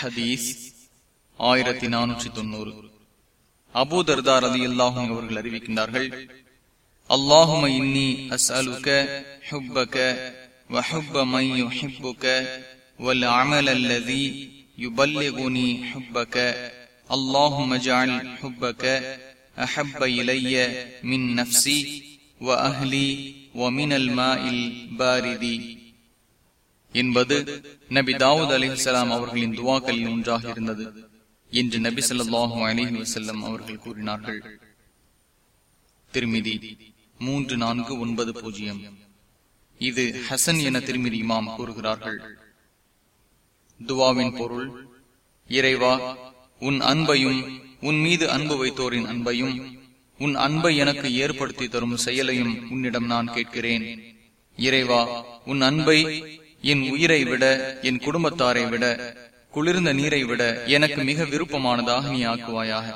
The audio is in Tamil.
ஹதீஸ் ஆயிரத்தி நானூற்றி தொன்னூறு அபூதர்தார் அலி அல்லாஹும் அவர்கள் அறிவிக்கின்றார்கள் அல்லாஹும இன்னி அஸ்அலுக ஹுப்பக வஹுப்ப மை யுஹிப்புக வல் அமல் அல்லதி யுபல்லிகுனி ஹுப்பக அல்லாஹும ஜஅல் ஹுப்பக அஹப்ப இலைய மின் நஃப்ஸி வஅஹ்லி வமினல் மாஇல் பாரிதி என்பது நபி தாவூத் அலிஹலாம் அவர்களின் துவாக்களில் ஒன்றாக இருந்தது என்று நபி சொல்லாஹு அலிஹி வசல்லம் அவர்கள் கூறினார்கள். திருமிதி மூன்று நான்கு ஒன்பது பூஜ்ஜியம். இது ஹசன் என திருமிதி இமாம் கூறுகிறார்கள். துவாவின் பொருள் இறைவா உன் அன்பையும் உன் மீது அன்பு வைத்தோரின் அன்பையும் உன் அன்பை எனக்கு ஏற்படுத்தி தரும் செயலையும் உன்னிடம் நான் கேட்கிறேன். இறைவா உன் அன்பை என் உயிரை விட என் குடும்பத்தாரை விட குளிர்ந்த நீரை விட எனக்கு மிக விருப்பமானதாக நீ ஆக்குவாயாக.